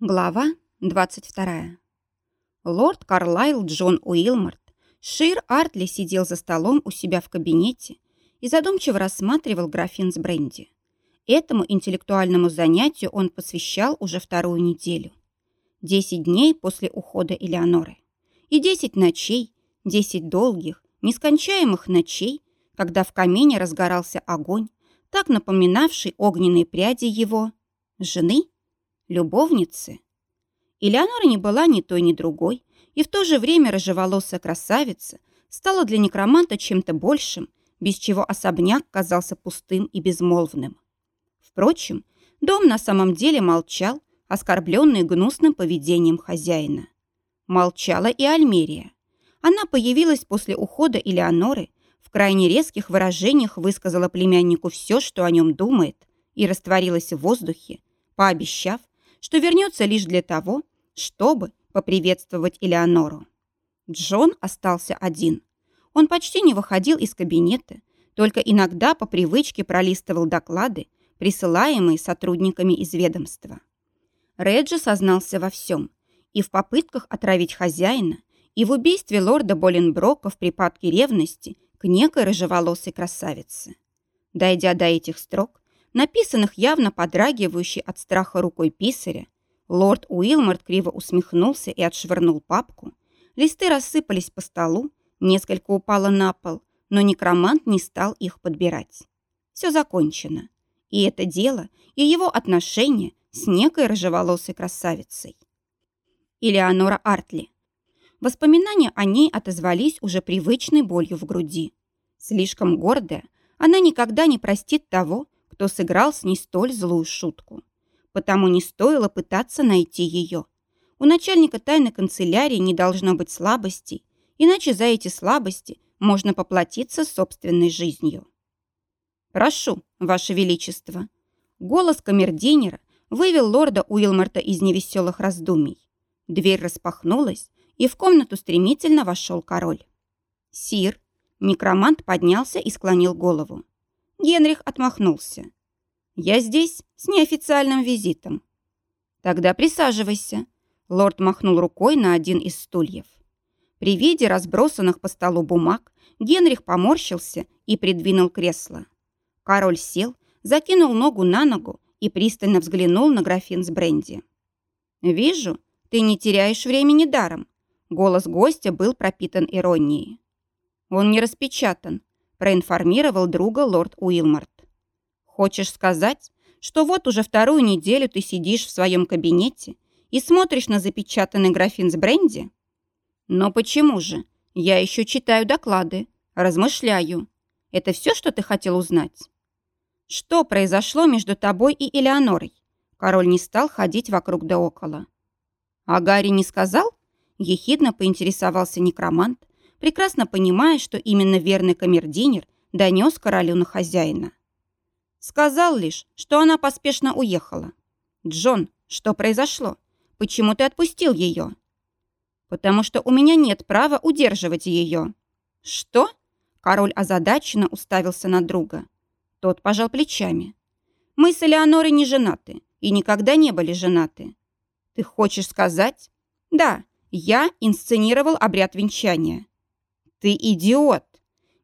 Глава 22. Лорд Карлайл Джон Уилморт, Шир Артли сидел за столом у себя в кабинете и задумчиво рассматривал графин с бренди. Этому интеллектуальному занятию он посвящал уже вторую неделю. Десять дней после ухода Элеоноры. И десять ночей, десять долгих, нескончаемых ночей, когда в камине разгорался огонь, так напоминавший огненные пряди его жены – любовницы. Элеонора не была ни той, ни другой, и в то же время рыжеволосая красавица стала для некроманта чем-то большим, без чего особняк казался пустым и безмолвным. Впрочем, дом на самом деле молчал, оскорбленный гнусным поведением хозяина. Молчала и Альмерия. Она появилась после ухода Элеоноры, в крайне резких выражениях высказала племяннику все, что о нем думает, и растворилась в воздухе, пообещав, что вернется лишь для того, чтобы поприветствовать Элеонору. Джон остался один. Он почти не выходил из кабинета, только иногда по привычке пролистывал доклады, присылаемые сотрудниками из ведомства. Реджи сознался во всем. И в попытках отравить хозяина, и в убийстве лорда Боленброка в припадке ревности к некой рыжеволосой красавице. Дойдя до этих строк, написанных явно подрагивающей от страха рукой писаря, лорд Уилморт криво усмехнулся и отшвырнул папку. Листы рассыпались по столу, несколько упало на пол, но некромант не стал их подбирать. Все закончено. И это дело, и его отношения с некой рыжеволосой красавицей. Элеонора Артли. Воспоминания о ней отозвались уже привычной болью в груди. Слишком гордая, она никогда не простит того, кто сыграл с ней столь злую шутку. Потому не стоило пытаться найти ее. У начальника тайной канцелярии не должно быть слабостей, иначе за эти слабости можно поплатиться собственной жизнью. «Прошу, Ваше Величество». Голос камердинера вывел лорда Уилмарта из невеселых раздумий. Дверь распахнулась, и в комнату стремительно вошел король. «Сир». Некромант поднялся и склонил голову. Генрих отмахнулся. «Я здесь с неофициальным визитом». «Тогда присаживайся», — лорд махнул рукой на один из стульев. При виде разбросанных по столу бумаг Генрих поморщился и придвинул кресло. Король сел, закинул ногу на ногу и пристально взглянул на графин с бренди. «Вижу, ты не теряешь времени даром». Голос гостя был пропитан иронией. «Он не распечатан», проинформировал друга лорд Уилмарт. «Хочешь сказать, что вот уже вторую неделю ты сидишь в своем кабинете и смотришь на запечатанный графин с бренди? Но почему же? Я еще читаю доклады, размышляю. Это все, что ты хотел узнать? Что произошло между тобой и Элеонорой? Король не стал ходить вокруг да около. А Гарри не сказал? Ехидно поинтересовался некромант, прекрасно понимая, что именно верный камердинер донес королю на хозяина. Сказал лишь, что она поспешно уехала. «Джон, что произошло? Почему ты отпустил ее?» «Потому что у меня нет права удерживать ее». «Что?» Король озадаченно уставился на друга. Тот пожал плечами. «Мы с Элеонорой не женаты и никогда не были женаты». «Ты хочешь сказать?» «Да, я инсценировал обряд венчания. «Ты идиот!»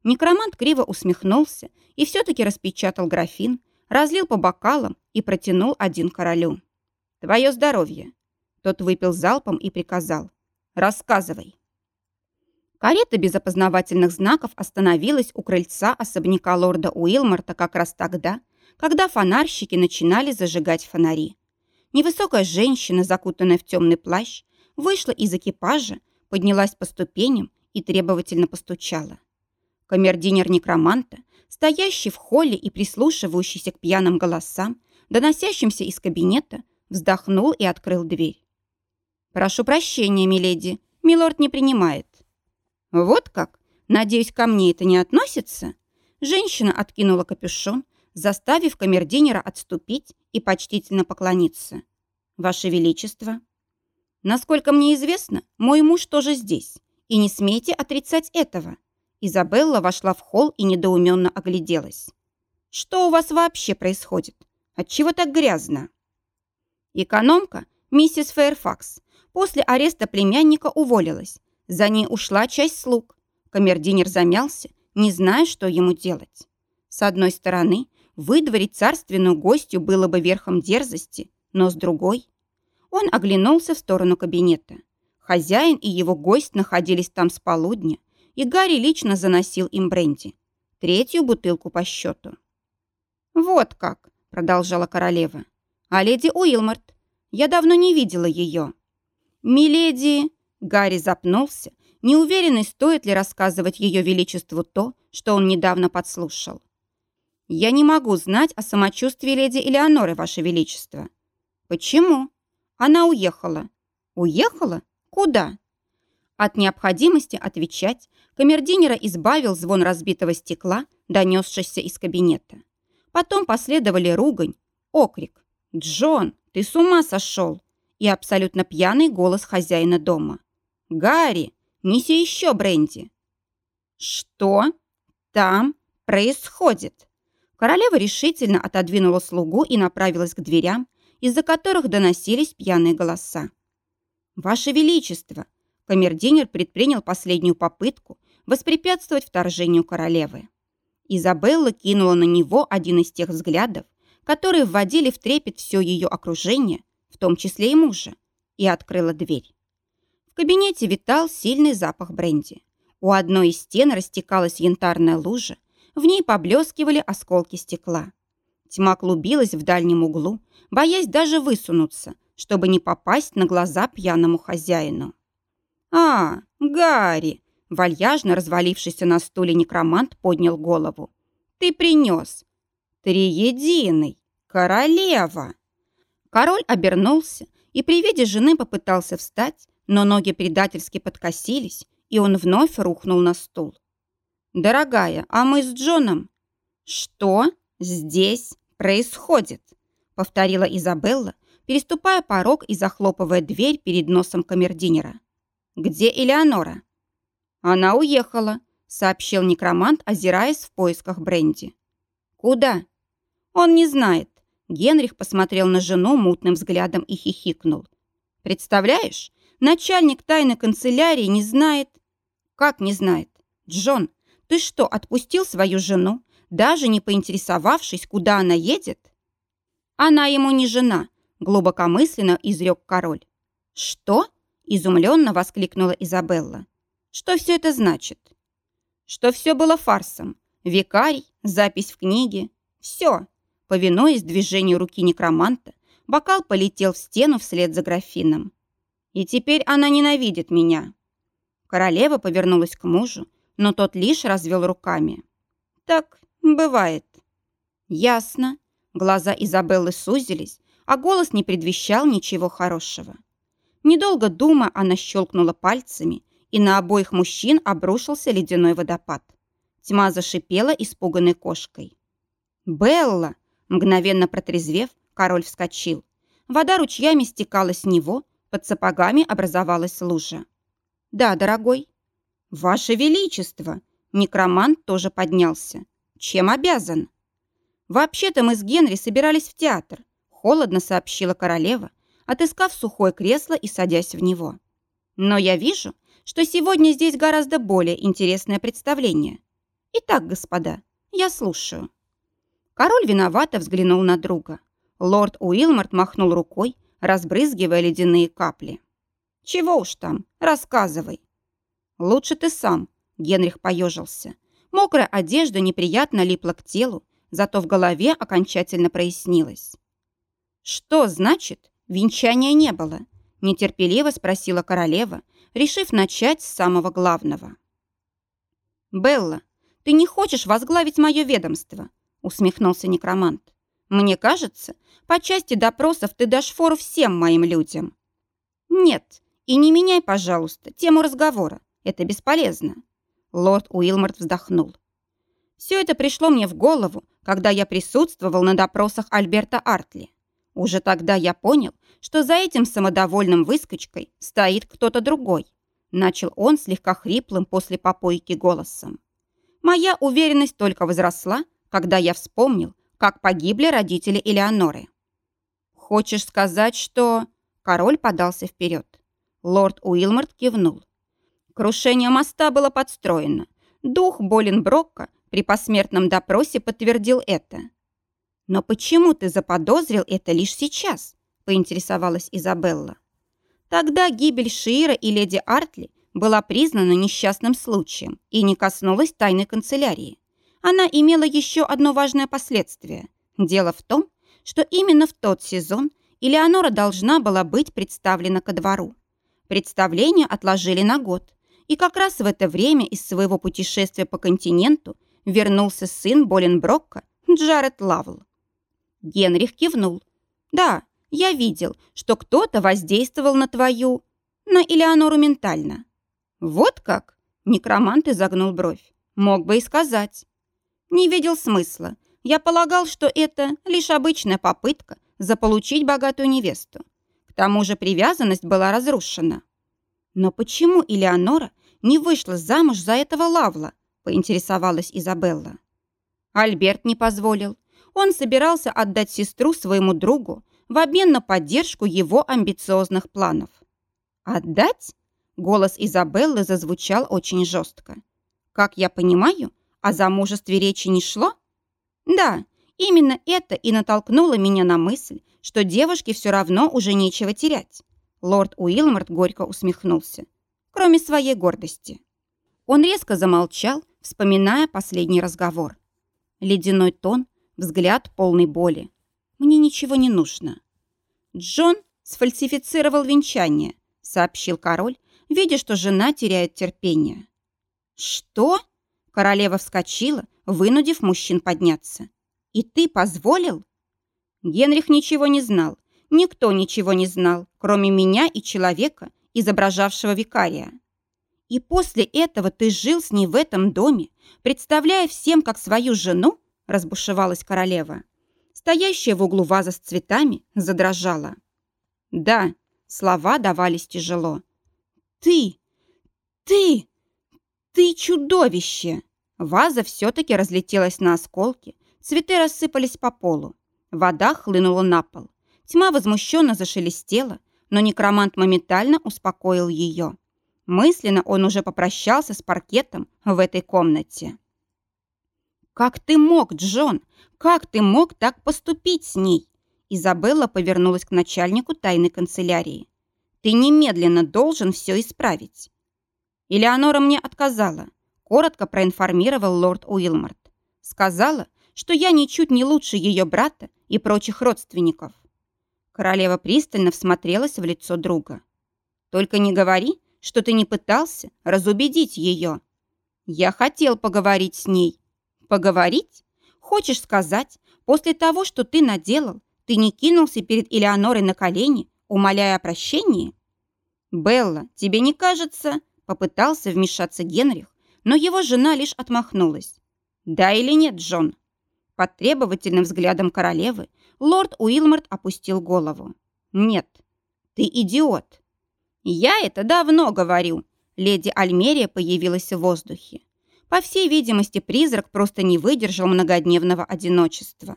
Некромант криво усмехнулся и все-таки распечатал графин, разлил по бокалам и протянул один королю. «Твое здоровье!» Тот выпил залпом и приказал. «Рассказывай!» Карета без опознавательных знаков остановилась у крыльца особняка лорда Уилмарта как раз тогда, когда фонарщики начинали зажигать фонари. Невысокая женщина, закутанная в темный плащ, вышла из экипажа, поднялась по ступеням и требовательно постучала. Камердинер некроманта, стоящий в холле и прислушивающийся к пьяным голосам, доносящимся из кабинета, вздохнул и открыл дверь. «Прошу прощения, миледи, милорд не принимает». «Вот как? Надеюсь, ко мне это не относится?» Женщина откинула капюшон, заставив камердинера отступить и почтительно поклониться. «Ваше Величество!» «Насколько мне известно, мой муж тоже здесь. И не смейте отрицать этого». Изабелла вошла в холл и недоуменно огляделась. «Что у вас вообще происходит? Отчего так грязно?» Экономка Миссис Фэйрфакс после ареста племянника уволилась. За ней ушла часть слуг. Камердинер замялся, не зная, что ему делать. С одной стороны, выдворить царственную гостью было бы верхом дерзости, но с другой... Он оглянулся в сторону кабинета. Хозяин и его гость находились там с полудня, и Гарри лично заносил им бренди. Третью бутылку по счету. «Вот как», — продолжала королева. «А леди Уилморт? Я давно не видела ее». «Миледи...» — Гарри запнулся, неуверенный, стоит ли рассказывать ее величеству то, что он недавно подслушал. «Я не могу знать о самочувствии леди Элеоноры, ваше величество». «Почему?» «Она уехала». «Уехала? Куда?» От необходимости отвечать камердинера избавил звон разбитого стекла, донесшийся из кабинета. Потом последовали ругань, окрик. «Джон, ты с ума сошел!» и абсолютно пьяный голос хозяина дома. «Гарри, неси еще бренди!» «Что там происходит?» Королева решительно отодвинула слугу и направилась к дверям, из-за которых доносились пьяные голоса. «Ваше Величество!» Камердинер предпринял последнюю попытку воспрепятствовать вторжению королевы. Изабелла кинула на него один из тех взглядов, которые вводили в трепет все ее окружение, в том числе и мужа, и открыла дверь. В кабинете витал сильный запах бренди. У одной из стен растекалась янтарная лужа, в ней поблескивали осколки стекла. Тьма клубилась в дальнем углу, боясь даже высунуться, чтобы не попасть на глаза пьяному хозяину. «А, Гарри!» Вальяжно развалившийся на стуле некромант поднял голову. «Ты принес! Триединый! Королева!» Король обернулся и при виде жены попытался встать, но ноги предательски подкосились, и он вновь рухнул на стул. «Дорогая, а мы с Джоном...» «Что здесь происходит?» повторила Изабелла, переступая порог и захлопывая дверь перед носом камердинера. «Где Элеонора?» «Она уехала», — сообщил некромант, озираясь в поисках Бренди. «Куда?» «Он не знает». Генрих посмотрел на жену мутным взглядом и хихикнул. «Представляешь, начальник тайной канцелярии не знает...» «Как не знает? Джон, ты что, отпустил свою жену, даже не поинтересовавшись, куда она едет?» «Она ему не жена», — глубокомысленно изрек король. «Что?» — изумленно воскликнула Изабелла. Что все это значит? Что все было фарсом. Викарий, запись в книге. Все. Повинуясь движению руки некроманта, бокал полетел в стену вслед за графином. И теперь она ненавидит меня. Королева повернулась к мужу, но тот лишь развел руками. Так бывает. Ясно. Глаза Изабеллы сузились, а голос не предвещал ничего хорошего. Недолго дума, она щелкнула пальцами, и на обоих мужчин обрушился ледяной водопад. Тьма зашипела испуганной кошкой. «Белла!» Мгновенно протрезвев, король вскочил. Вода ручьями стекала с него, под сапогами образовалась лужа. «Да, дорогой». «Ваше Величество!» Некромант тоже поднялся. «Чем обязан?» «Вообще-то мы с Генри собирались в театр», холодно сообщила королева, отыскав сухое кресло и садясь в него. «Но я вижу, что сегодня здесь гораздо более интересное представление. Итак, господа, я слушаю». Король виновато взглянул на друга. Лорд Уилморт махнул рукой, разбрызгивая ледяные капли. «Чего уж там, рассказывай». «Лучше ты сам», — Генрих поежился. Мокрая одежда неприятно липла к телу, зато в голове окончательно прояснилось. «Что значит, венчания не было?» — нетерпеливо спросила королева, решив начать с самого главного. «Белла, ты не хочешь возглавить мое ведомство?» усмехнулся некромант. «Мне кажется, по части допросов ты дашь фору всем моим людям». «Нет, и не меняй, пожалуйста, тему разговора. Это бесполезно». Лорд Уилморт вздохнул. «Все это пришло мне в голову, когда я присутствовал на допросах Альберта Артли. Уже тогда я понял, что за этим самодовольным выскочкой стоит кто-то другой. Начал он слегка хриплым после попойки голосом. Моя уверенность только возросла, когда я вспомнил, как погибли родители Элеоноры. «Хочешь сказать, что...» Король подался вперед. Лорд Уилморт кивнул. Крушение моста было подстроено. Дух Боленброкка при посмертном допросе подтвердил это. «Но почему ты заподозрил это лишь сейчас?» – поинтересовалась Изабелла. Тогда гибель Шиира и леди Артли была признана несчастным случаем и не коснулась тайной канцелярии. Она имела еще одно важное последствие. Дело в том, что именно в тот сезон Элеонора должна была быть представлена ко двору. Представление отложили на год, и как раз в это время из своего путешествия по континенту вернулся сын Боленброкка Джаред Лавл. Генрих кивнул. «Да, я видел, что кто-то воздействовал на твою... на Элеонору ментально». «Вот как?» – некромант изогнул бровь. «Мог бы и сказать». Не видел смысла. Я полагал, что это лишь обычная попытка заполучить богатую невесту. К тому же привязанность была разрушена. Но почему Элеонора не вышла замуж за этого Лавла? поинтересовалась Изабелла. Альберт не позволил. Он собирался отдать сестру своему другу в обмен на поддержку его амбициозных планов. «Отдать?» Голос Изабеллы зазвучал очень жестко. «Как я понимаю, о замужестве речи не шло?» «Да, именно это и натолкнуло меня на мысль, что девушке все равно уже нечего терять». Лорд Уилморт горько усмехнулся. «Кроме своей гордости». Он резко замолчал, вспоминая последний разговор. Ледяной тон, взгляд полный боли. «Мне ничего не нужно». «Джон сфальсифицировал венчание», — сообщил король, видя, что жена теряет терпение. «Что?» — королева вскочила, вынудив мужчин подняться. «И ты позволил?» Генрих ничего не знал. Никто ничего не знал, кроме меня и человека, изображавшего викария. И после этого ты жил с ней в этом доме, представляя всем как свою жену, разбушевалась королева. Стоящая в углу ваза с цветами задрожала. Да, слова давались тяжело. Ты! Ты! Ты чудовище! Ваза все-таки разлетелась на осколки, цветы рассыпались по полу. Вода хлынула на пол. Тьма возмущенно зашелестела, но некромант моментально успокоил ее. Мысленно он уже попрощался с паркетом в этой комнате. «Как ты мог, Джон? Как ты мог так поступить с ней?» Изабелла повернулась к начальнику тайной канцелярии. «Ты немедленно должен все исправить». Элеонора мне отказала. Коротко проинформировал лорд Уилморт. Сказала, что я ничуть не лучше ее брата и прочих родственников. Королева пристально всмотрелась в лицо друга. «Только не говори, что ты не пытался разубедить ее. Я хотел поговорить с ней. Поговорить? Хочешь сказать, после того, что ты наделал, ты не кинулся перед Элеонорой на колени, умоляя о прощении? Белла, тебе не кажется? Попытался вмешаться Генрих, но его жена лишь отмахнулась. Да или нет, Джон? Под требовательным взглядом королевы лорд Уилморт опустил голову. Нет, ты идиот. «Я это давно говорю». Леди Альмерия появилась в воздухе. По всей видимости, призрак просто не выдержал многодневного одиночества.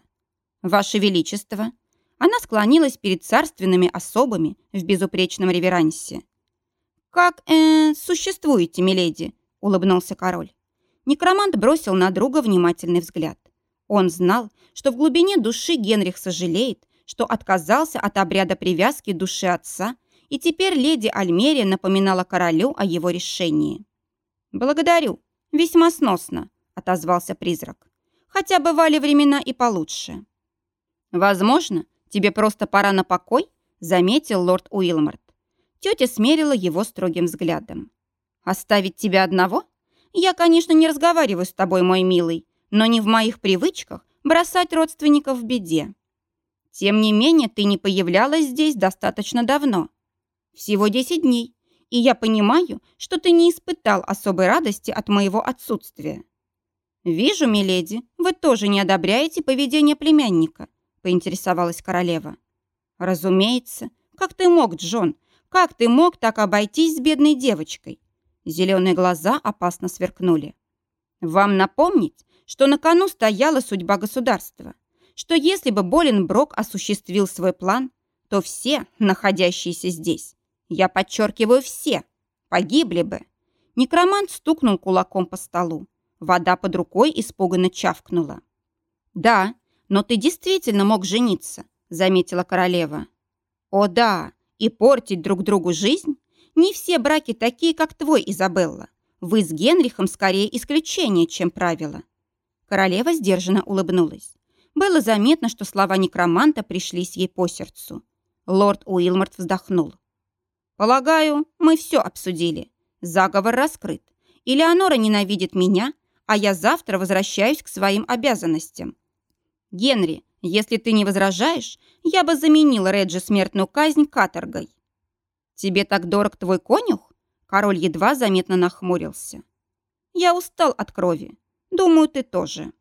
«Ваше Величество!» Она склонилась перед царственными особами в безупречном реверансе. «Как, э, существуете, миледи?» — улыбнулся король. Некромант бросил на друга внимательный взгляд. Он знал, что в глубине души Генрих сожалеет, что отказался от обряда привязки души отца и теперь леди Альмерия напоминала королю о его решении. «Благодарю, весьма сносно», — отозвался призрак. «Хотя бывали времена и получше». «Возможно, тебе просто пора на покой», — заметил лорд Уилморт. Тетя смерила его строгим взглядом. «Оставить тебя одного? Я, конечно, не разговариваю с тобой, мой милый, но не в моих привычках бросать родственников в беде. Тем не менее, ты не появлялась здесь достаточно давно. Всего 10 дней, и я понимаю, что ты не испытал особой радости от моего отсутствия. Вижу, миледи, вы тоже не одобряете поведение племянника, поинтересовалась королева. Разумеется. Как ты мог, Джон? Как ты мог так обойтись с бедной девочкой? Зеленые глаза опасно сверкнули. Вам напомнить, что на кону стояла судьба государства, что если бы Боленброк осуществил свой план, то все, находящиеся здесь, я подчеркиваю все, погибли бы. Некромант стукнул кулаком по столу. Вода под рукой испуганно чавкнула. «Да, но ты действительно мог жениться», — заметила королева. «О да, и портить друг другу жизнь? Не все браки такие, как твой, Изабелла. Вы с Генрихом скорее исключение, чем правило». Королева сдержанно улыбнулась. Было заметно, что слова некроманта пришлись ей по сердцу. Лорд Уилморт вздохнул. «Полагаю, мы все обсудили. Заговор раскрыт. Элеонора ненавидит меня, а я завтра возвращаюсь к своим обязанностям. Генри, если ты не возражаешь, я бы заменила Реджи смертную казнь каторгой. Тебе так дорог твой конюх? Король едва заметно нахмурился. Я устал от крови. Думаю, ты тоже.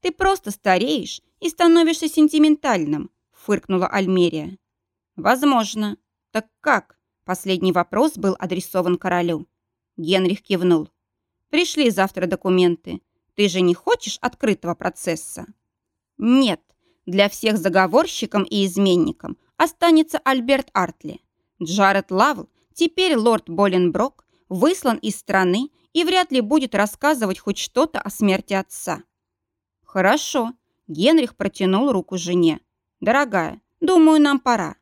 Ты просто стареешь и становишься сентиментальным, фыркнула Альмерия. Возможно. Так как? Последний вопрос был адресован королю. Генрих кивнул. Пришли завтра документы. Ты же не хочешь открытого процесса? Нет, для всех заговорщикам и изменникам останется Альберт Артли. Джаред Лавл, теперь лорд Боленброк, выслан из страны и вряд ли будет рассказывать хоть что-то о смерти отца. Хорошо. Генрих протянул руку жене. Дорогая, думаю, нам пора.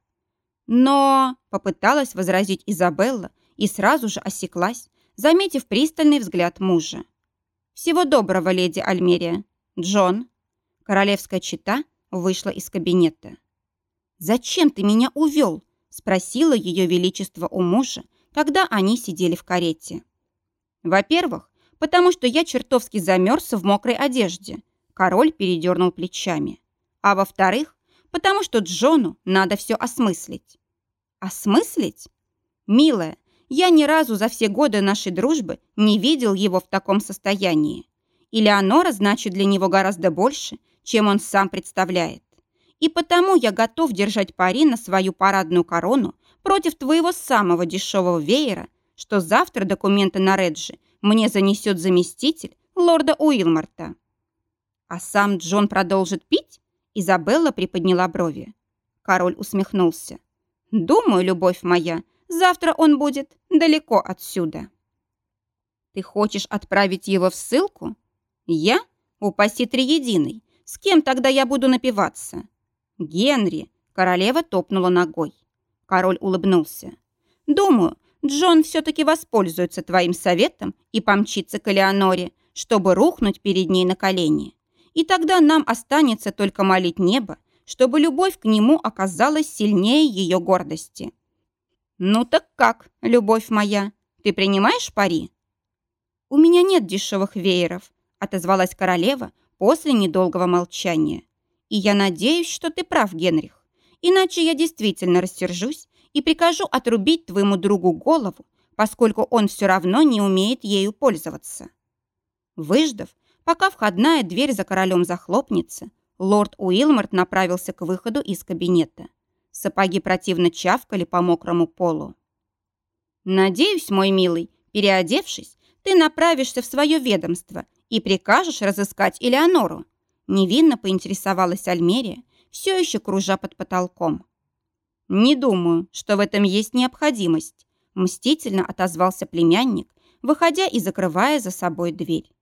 Но, попыталась возразить Изабелла и сразу же осеклась, заметив пристальный взгляд мужа. «Всего доброго, леди Альмерия. Джон». Королевская чита вышла из кабинета. «Зачем ты меня увел?» – спросила ее величество у мужа, когда они сидели в карете. «Во-первых, потому что я чертовски замерз в мокрой одежде», – король передернул плечами. «А во-вторых, потому что Джону надо все осмыслить». «Осмыслить?» «Милая, я ни разу за все годы нашей дружбы не видел его в таком состоянии. И Леонора значит для него гораздо больше, чем он сам представляет. И потому я готов держать пари на свою парадную корону против твоего самого дешевого веера, что завтра документы на Реджи мне занесет заместитель лорда Уилмарта. А сам Джон продолжит пить? Изабелла приподняла брови. Король усмехнулся. «Думаю, любовь моя, Завтра он будет далеко отсюда. Ты хочешь отправить его в ссылку? Я? Упаси триединый. С кем тогда я буду напиваться? Генри. Королева топнула ногой. Король улыбнулся. Думаю, Джон все-таки воспользуется твоим советом и помчится к Элеоноре, чтобы рухнуть перед ней на колени. И тогда нам останется только молить небо, чтобы любовь к нему оказалась сильнее ее гордости. «Ну так как, любовь моя, ты принимаешь пари?» «У меня нет дешевых вееров», — отозвалась королева после недолгого молчания. «И я надеюсь, что ты прав, Генрих. Иначе я действительно рассержусь и прикажу отрубить твоему другу голову, поскольку он все равно не умеет ею пользоваться». Выждав, пока входная дверь за королем захлопнется, лорд Уилморт направился к выходу из кабинета. Сапоги противно чавкали по мокрому полу. «Надеюсь, мой милый, переодевшись, ты направишься в свое ведомство и прикажешь разыскать Элеонору», невинно поинтересовалась Альмерия, все еще кружа под потолком. «Не думаю, что в этом есть необходимость», мстительно отозвался племянник, выходя и закрывая за собой дверь.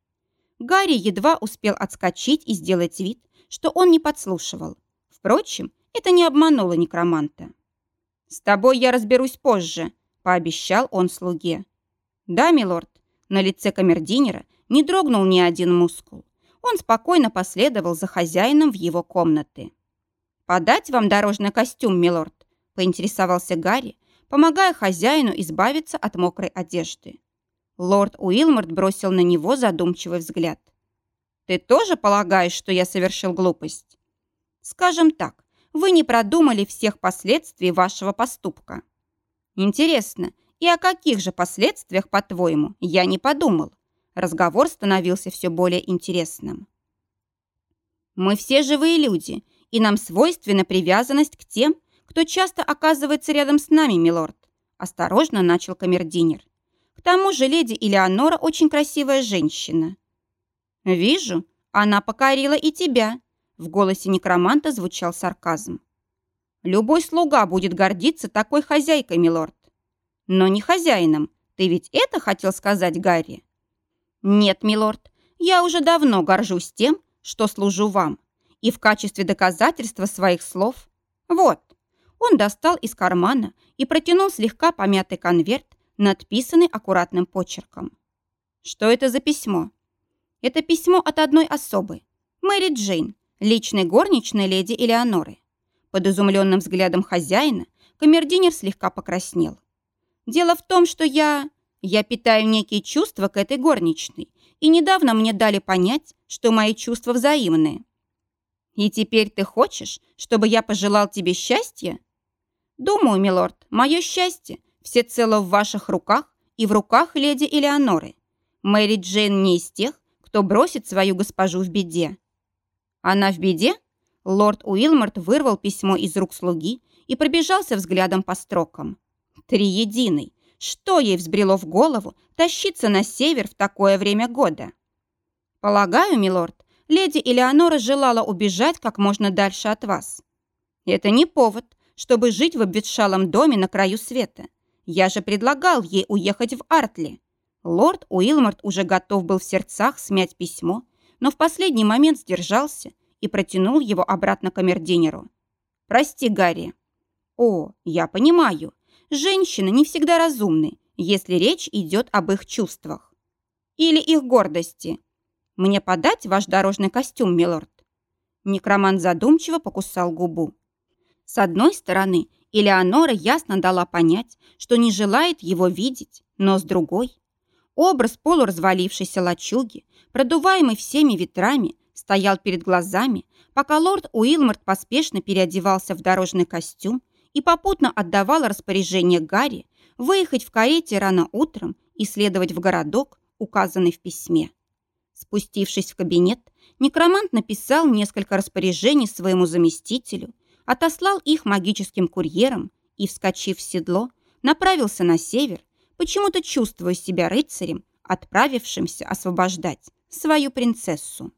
Гарри едва успел отскочить и сделать вид, что он не подслушивал. Впрочем, это не обмануло некроманта. «С тобой я разберусь позже», — пообещал он слуге. «Да, милорд». На лице камердинера не дрогнул ни один мускул. Он спокойно последовал за хозяином в его комнаты. «Подать вам дорожный костюм, милорд?» — поинтересовался Гарри, помогая хозяину избавиться от мокрой одежды. Лорд Уилморт бросил на него задумчивый взгляд. «Ты тоже полагаешь, что я совершил глупость?» «Скажем так, вы не продумали всех последствий вашего поступка. Интересно, и о каких же последствиях, по-твоему, я не подумал? Разговор становился все более интересным. Мы все живые люди, и нам свойственна привязанность к тем, кто часто оказывается рядом с нами, милорд. Осторожно начал камердинер. К тому же леди Элеонора очень красивая женщина. Вижу, она покорила и тебя, в голосе некроманта звучал сарказм. Любой слуга будет гордиться такой хозяйкой, милорд. Но не хозяином. Ты ведь это хотел сказать, Гарри? Нет, милорд. Я уже давно горжусь тем, что служу вам. И в качестве доказательства своих слов... Вот. Он достал из кармана и протянул слегка помятый конверт, надписанный аккуратным почерком. Что это за письмо? Это письмо от одной особы. Мэри Джейн, личной горничной леди Элеоноры. Под изумленным взглядом хозяина камердинер слегка покраснел. Дело в том, что я... Я питаю некие чувства к этой горничной, и недавно мне дали понять, что мои чувства взаимные. И теперь ты хочешь, чтобы я пожелал тебе счастья? Думаю, милорд, мое счастье всецело в ваших руках и в руках леди Элеоноры. Мэри Джейн не из тех, кто бросит свою госпожу в беде. Она в беде? Лорд Уилморт вырвал письмо из рук слуги и пробежался взглядом по строкам. Триединый. Что ей взбрело в голову тащиться на север в такое время года? Полагаю, милорд, леди Элеонора желала убежать как можно дальше от вас. Это не повод, чтобы жить в обветшалом доме на краю света. Я же предлагал ей уехать в Артли. Лорд Уилморт уже готов был в сердцах смять письмо, но в последний момент сдержался и протянул его обратно камердинеру. «Прости, Гарри». «О, я понимаю. Женщины не всегда разумны, если речь идет об их чувствах. Или их гордости. Мне подать ваш дорожный костюм, милорд?» Некромант задумчиво покусал губу. С одной стороны, Элеонора ясно дала понять, что не желает его видеть, но с другой... Образ полуразвалившейся лачуги, продуваемый всеми ветрами, стоял перед глазами, пока лорд Уилморт поспешно переодевался в дорожный костюм и попутно отдавал распоряжение Гарри выехать в карете рано утром и следовать в городок, указанный в письме. Спустившись в кабинет, некромант написал несколько распоряжений своему заместителю, отослал их магическим курьером и, вскочив в седло, направился на север, почему-то чувствуя себя рыцарем, отправившимся освобождать свою принцессу.